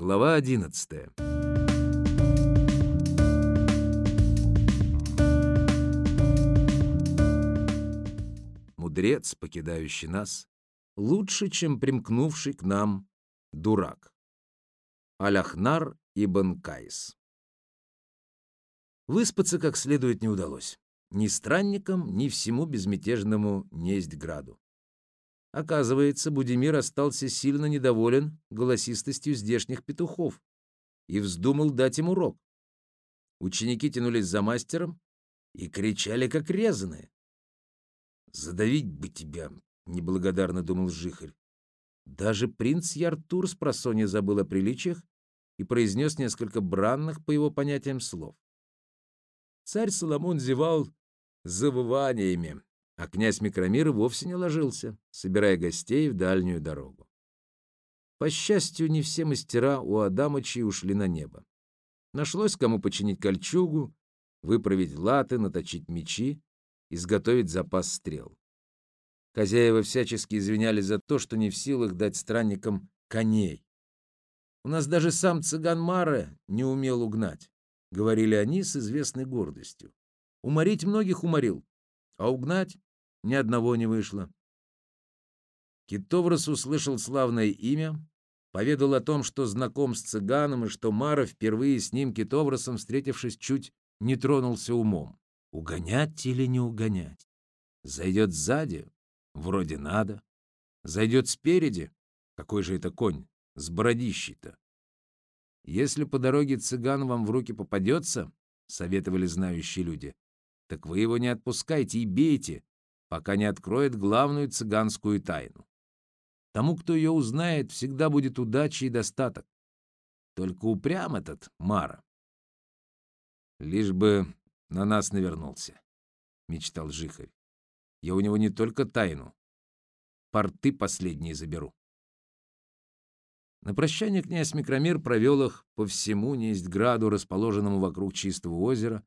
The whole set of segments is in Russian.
Глава одиннадцатая. Мудрец, покидающий нас, лучше, чем примкнувший к нам дурак. Аляхнар ибн Кайс. Выспаться как следует не удалось. Ни странникам, ни всему безмятежному Нездьграду. Оказывается, Будимир остался сильно недоволен голосистостью здешних петухов и вздумал дать им урок. Ученики тянулись за мастером и кричали, как резаные. «Задавить бы тебя!» — неблагодарно думал Жихарь. Даже принц Яртур с просонья забыл о приличиях и произнес несколько бранных, по его понятиям, слов. Царь Соломон зевал завываниями, а князь Микромир вовсе не ложился, собирая гостей в дальнюю дорогу. По счастью, не все мастера у Адамычей ушли на небо. Нашлось, кому починить кольчугу, выправить латы, наточить мечи, изготовить запас стрел. Хозяева всячески извинялись за то, что не в силах дать странникам коней. «У нас даже сам цыган Мара не умел угнать», — говорили они с известной гордостью. «Уморить многих уморил, а угнать ни одного не вышло. Китоврос услышал славное имя, поведал о том, что знаком с цыганом и что Мара впервые с ним, Китовросом, встретившись, чуть не тронулся умом. Угонять или не угонять? Зайдет сзади? Вроде надо. Зайдет спереди? Какой же это конь? С бородищей-то. Если по дороге цыган вам в руки попадется, — советовали знающие люди, — так вы его не отпускайте и бейте, пока не откроет главную цыганскую тайну. Тому, кто ее узнает, всегда будет удача и достаток. Только упрям этот Мара. Лишь бы на нас навернулся, — мечтал Жихарь. Я у него не только тайну, порты последние заберу. На прощание князь Микромир провел их по всему Неистграду, расположенному вокруг чистого озера,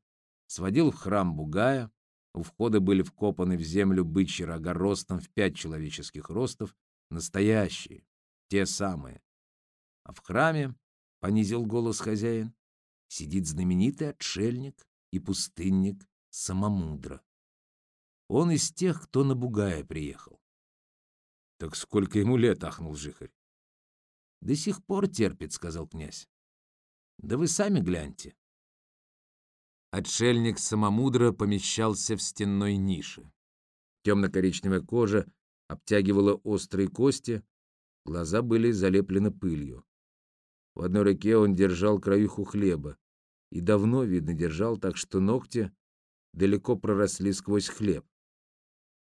сводил в храм Бугая, у входа были вкопаны в землю бычьи рога ростом в пять человеческих ростов, настоящие, те самые. А в храме, — понизил голос хозяин, — сидит знаменитый отшельник и пустынник Самомудро. Он из тех, кто на Бугая приехал. — Так сколько ему лет, — ахнул Жихарь. — До сих пор терпит, — сказал князь. — Да вы сами гляньте. Отшельник самомудро помещался в стенной нише. Темно-коричневая кожа обтягивала острые кости, глаза были залеплены пылью. В одной руке он держал краюху хлеба, и давно, видно, держал так, что ногти далеко проросли сквозь хлеб.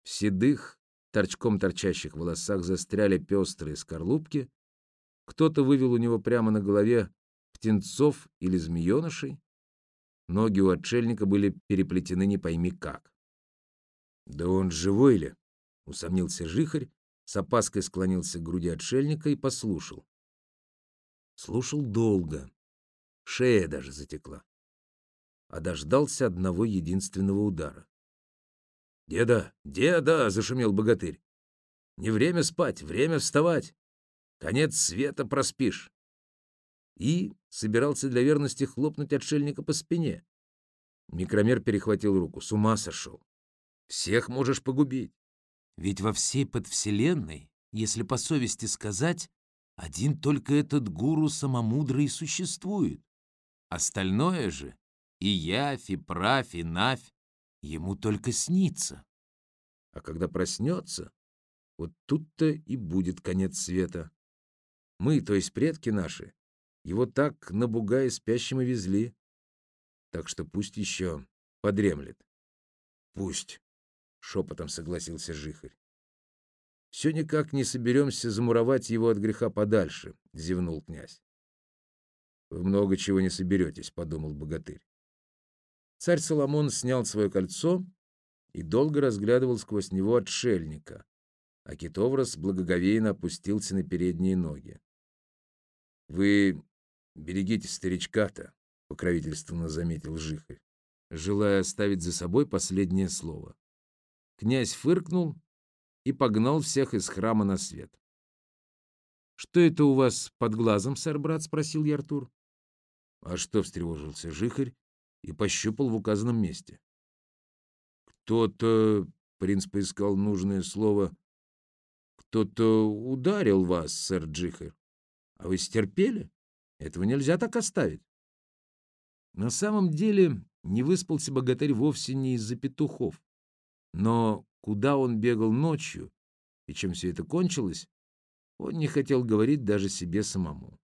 В седых, торчком торчащих волосах застряли пестрые скорлупки, кто-то вывел у него прямо на голове птенцов или змеенышей, Ноги у отшельника были переплетены не пойми как. «Да он живой ли?» — усомнился жихарь, с опаской склонился к груди отшельника и послушал. Слушал долго, шея даже затекла, а дождался одного единственного удара. «Деда, деда!» — зашумел богатырь. «Не время спать, время вставать. Конец света проспишь и собирался для верности хлопнуть отшельника по спине. Микромер перехватил руку. С ума сошел. Всех можешь погубить. Ведь во всей подвселенной, если по совести сказать, один только этот гуру самомудрый существует. Остальное же, и явь, и правь, и навь, ему только снится. А когда проснется, вот тут-то и будет конец света. Мы, то есть предки наши, его так на бугае спящим и везли. Так что пусть еще подремлет. Пусть, — шепотом согласился Жихарь. Все никак не соберемся замуровать его от греха подальше, — зевнул князь. Вы много чего не соберетесь, — подумал богатырь. Царь Соломон снял свое кольцо и долго разглядывал сквозь него отшельника, а Китоврос благоговейно опустился на передние ноги. — Вы Берегите старичка-то, — покровительственно заметил Жихарь, желая оставить за собой последнее слово. Князь фыркнул и погнал всех из храма на свет. Что это у вас под глазом, сэр-брат? — спросил я Артур. — А что? — встревожился Жихарь и пощупал в указанном месте. Кто-то, — принц поискал нужное слово, — кто-то ударил вас, сэр Джихарь. А вы стерпели? Этого нельзя так оставить. На самом деле не выспался богатырь вовсе не из-за петухов. Но куда он бегал ночью и чем все это кончилось, он не хотел говорить даже себе самому.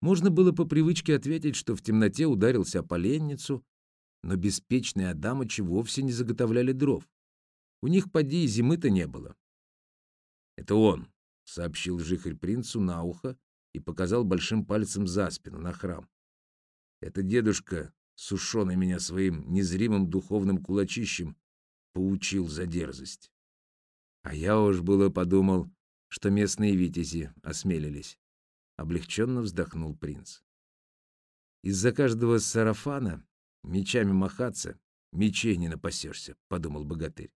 Можно было по привычке ответить, что в темноте ударился о поленницу, но беспечные Адамычи вовсе не заготовляли дров. У них поди и зимы-то не было. «Это он», — сообщил жихарь принцу на ухо и показал большим пальцем за спину, на храм. «Это дедушка, сушеный меня своим незримым духовным кулачищем, поучил за дерзость. А я уж было подумал, что местные витязи осмелились. Облегченно вздохнул принц. Из-за каждого сарафана мечами махаться, мечей не напасешься, подумал богатырь.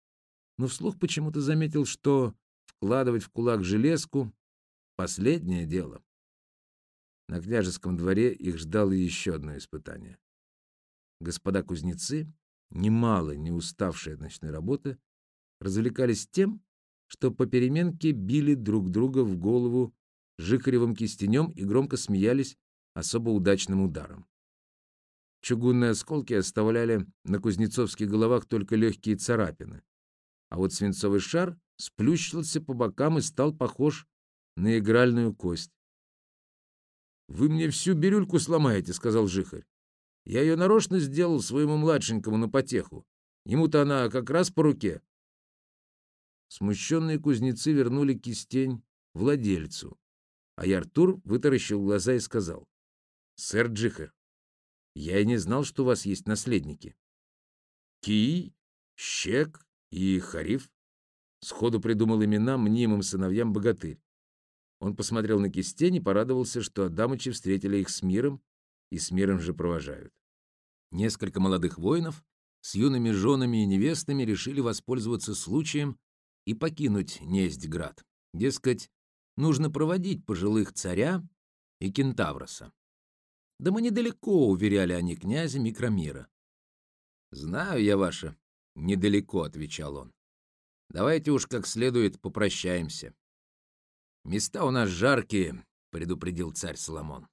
Но вслух почему-то заметил, что вкладывать в кулак железку — последнее дело. На княжеском дворе их ждало еще одно испытание. Господа кузнецы, немало не уставшие от ночной работы, развлекались тем, что по переменке били друг друга в голову жикаревым кистенем и громко смеялись особо удачным ударом. Чугунные осколки оставляли на кузнецовских головах только легкие царапины, а вот свинцовый шар сплющился по бокам и стал похож на игральную кость. «Вы мне всю бирюльку сломаете», — сказал Жихарь. «Я ее нарочно сделал своему младшенькому на потеху. Ему-то она как раз по руке. Смущенные кузнецы вернули кистень владельцу, а Яртур вытаращил глаза и сказал, «Сэр Джихер, я и не знал, что у вас есть наследники». «Ки, Щек и Хариф?» Сходу придумал имена мнимым сыновьям богатырь. Он посмотрел на кистень и порадовался, что Адамычи встретили их с миром и с миром же провожают. Несколько молодых воинов с юными женами и невестами решили воспользоваться случаем и покинуть Нездьград. Дескать, нужно проводить пожилых царя и кентавроса. Да мы недалеко, уверяли они князя Микромира. «Знаю я ваше, недалеко», — отвечал он. «Давайте уж как следует попрощаемся». «Места у нас жаркие», — предупредил царь Соломон.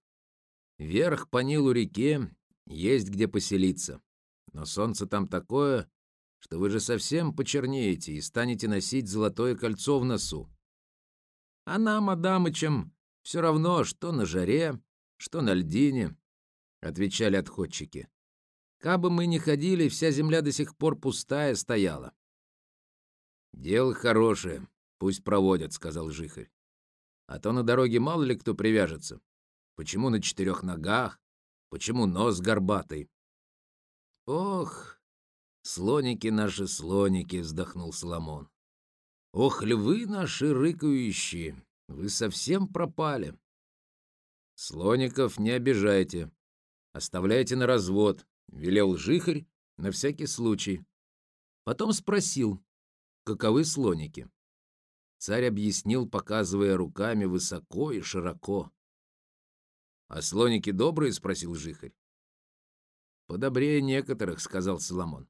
«Вверх по Нилу реке есть где поселиться, но солнце там такое, что вы же совсем почернеете и станете носить золотое кольцо в носу. А нам, Адамычам, все равно, что на жаре, что на льдине, — отвечали отходчики. Кабы мы не ходили, вся земля до сих пор пустая стояла. «Дело хорошее, пусть проводят», — сказал Жихарь. «А то на дороге мало ли кто привяжется. Почему на четырех ногах? Почему нос горбатый?» «Ох, «Слоники наши, слоники!» — вздохнул Соломон. «Ох, львы наши рыкающие! Вы совсем пропали!» «Слоников не обижайте. Оставляйте на развод», — велел жихарь на всякий случай. Потом спросил, каковы слоники. Царь объяснил, показывая руками высоко и широко. «А слоники добрые?» — спросил жихарь. «Подобрее некоторых», — сказал Соломон.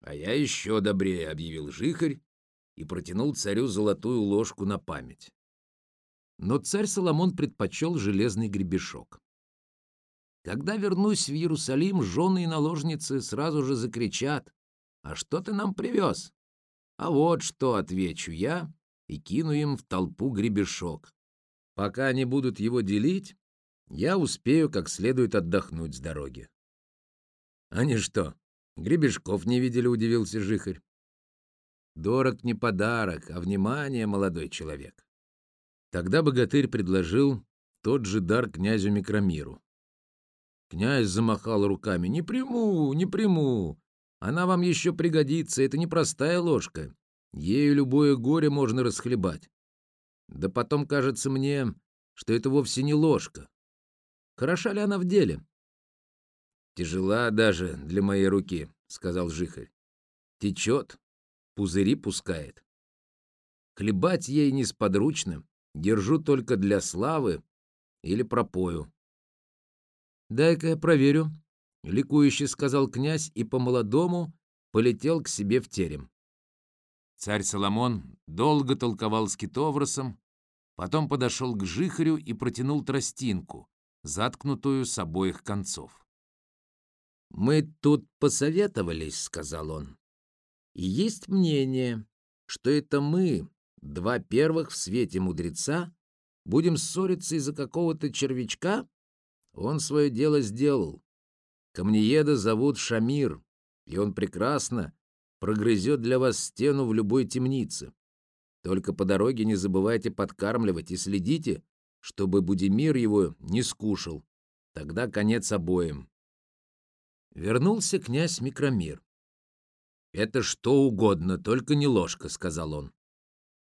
«А я еще добрее», — объявил жихарь и протянул царю золотую ложку на память. Но царь Соломон предпочел железный гребешок. Когда вернусь в Иерусалим, жены и наложницы сразу же закричат, «А что ты нам привез?» А вот что отвечу я и кину им в толпу гребешок. Пока они будут его делить, я успею как следует отдохнуть с дороги. Они что, Гребешков не видели, удивился Жихарь. Дорог не подарок, а внимание, молодой человек. Тогда богатырь предложил тот же дар князю Микромиру. Князь замахал руками. «Не приму, не приму. Она вам еще пригодится. Это непростая ложка. Ею любое горе можно расхлебать. Да потом кажется мне, что это вовсе не ложка. Хороша ли она в деле? «Тяжела даже для моей руки», — сказал Жихарь. «Течет, пузыри пускает. Хлебать ей несподручно, держу только для славы или пропою. «Дай-ка я проверю», — ликующе сказал князь и по-молодому полетел к себе в терем. Царь Соломон долго толковал с китовросом, потом подошел к жихарю и протянул тростинку, заткнутую с обоих концов. «Мы тут посоветовались», — сказал он. «И есть мнение, что это мы, два первых в свете мудреца, будем ссориться из-за какого-то червячка? Он свое дело сделал. Камнееда зовут Шамир, и он прекрасно прогрызет для вас стену в любой темнице. Только по дороге не забывайте подкармливать и следите, чтобы Будимир его не скушал. Тогда конец обоим. Вернулся князь Микромир. «Это что угодно, только не ложка», — сказал он.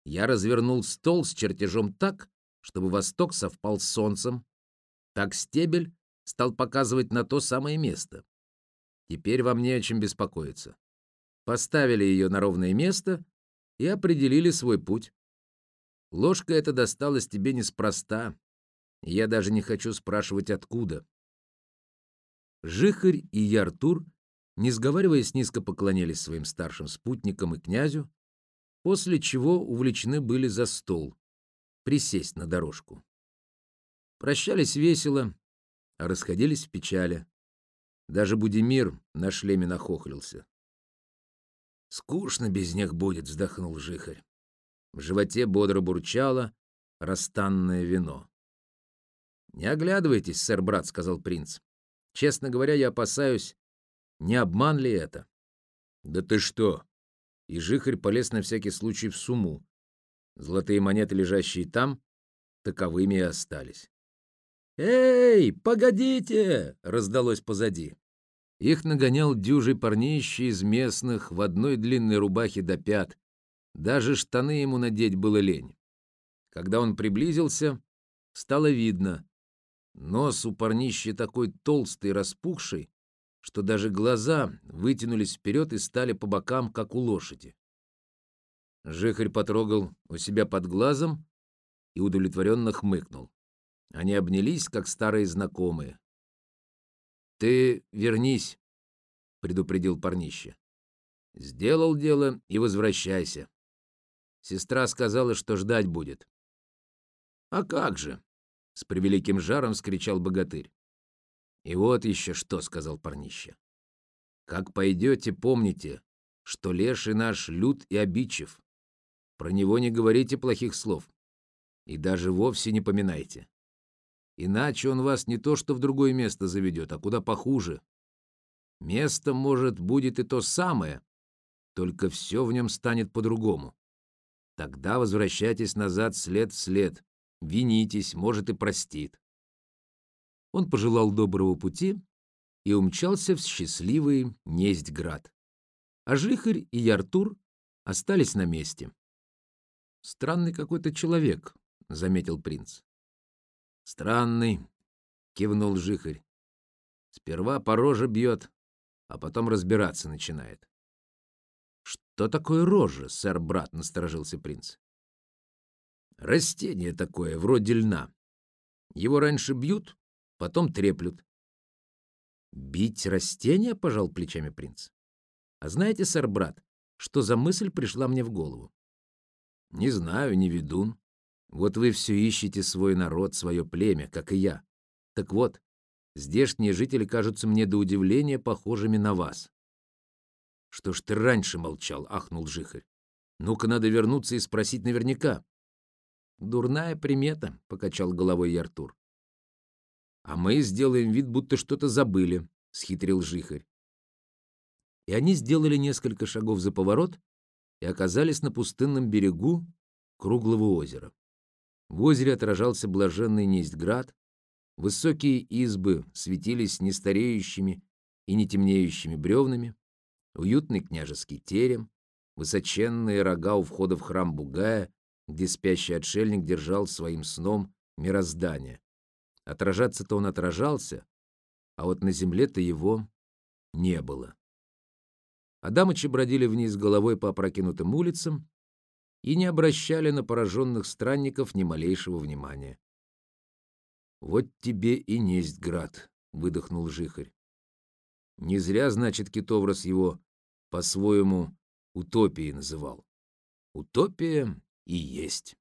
Я развернул стол с чертежом так, чтобы восток совпал с солнцем. Так стебель стал показывать на то самое место. Теперь вам не о чем беспокоиться. Поставили ее на ровное место и определили свой путь. Ложка эта досталась тебе неспроста, я даже не хочу спрашивать, откуда. Жихарь и Яртур, не сговариваясь, низко поклонялись своим старшим спутникам и князю, после чего увлечены были за стол, присесть на дорожку. Прощались весело, а расходились в печали. Даже Будимир на шлеме нахохлился. «Скучно без них будет», — вздохнул Жихарь. В животе бодро бурчало расстанное вино. «Не оглядывайтесь, сэр-брат», — сказал принц. «Честно говоря, я опасаюсь, не обман ли это?» «Да ты что!» И Жихарь полез на всякий случай в сумму. Золотые монеты, лежащие там, таковыми и остались. «Эй, погодите!» — раздалось позади. Их нагонял дюжий парнище из местных в одной длинной рубахе до пят. Даже штаны ему надеть было лень. Когда он приблизился, стало видно. Нос у парнища такой толстый и распухший, что даже глаза вытянулись вперед и стали по бокам, как у лошади. Жихарь потрогал у себя под глазом и удовлетворенно хмыкнул. Они обнялись, как старые знакомые. «Ты вернись», — предупредил парнище. «Сделал дело и возвращайся. Сестра сказала, что ждать будет». «А как же?» — с превеликим жаром вскричал богатырь. «И вот еще что», — сказал парнище. «Как пойдете, помните, что леший наш лют и обидчив. Про него не говорите плохих слов. И даже вовсе не поминайте. Иначе он вас не то что в другое место заведет, а куда похуже. Место, может, будет и то самое, только все в нем станет по-другому. Тогда возвращайтесь назад след в след, винитесь, может, и простит. Он пожелал доброго пути и умчался в счастливый Нестьград. А Жихарь и Яртур остались на месте. «Странный какой-то человек», — заметил принц. «Странный», — кивнул Жихарь. «Сперва по роже бьет, а потом разбираться начинает». «Что такое рожа, сэр-брат?» — насторожился принц. «Растение такое, вроде льна. Его раньше бьют, потом треплют». «Бить растения?» — пожал плечами принц. «А знаете, сэр-брат, что за мысль пришла мне в голову?» Не знаю, не ведун. Вот вы все ищете свой народ, свое племя, как и я. Так вот, здешние жители кажутся мне до удивления похожими на вас. Что ж ты раньше молчал, ахнул Жихарь. Ну-ка надо вернуться и спросить наверняка. Дурная примета, покачал головой Яртур. А мы сделаем вид, будто что-то забыли, схитрил Жихарь. И они сделали несколько шагов за поворот и оказались на пустынном берегу круглого озера. В озере отражался блаженный Нестьград, высокие избы светились нестареющими и не темнеющими бревнами, уютный княжеский терем, высоченные рога у входа в храм Бугая, где спящий отшельник держал своим сном мироздание. Отражаться-то он отражался, а вот на земле-то его не было. Адамычи бродили вниз головой по опрокинутым улицам, и не обращали на пораженных странников ни малейшего внимания. «Вот тебе и несть град», — выдохнул Жихарь. Не зря, значит, Китоврос его по-своему утопией называл. Утопия и есть.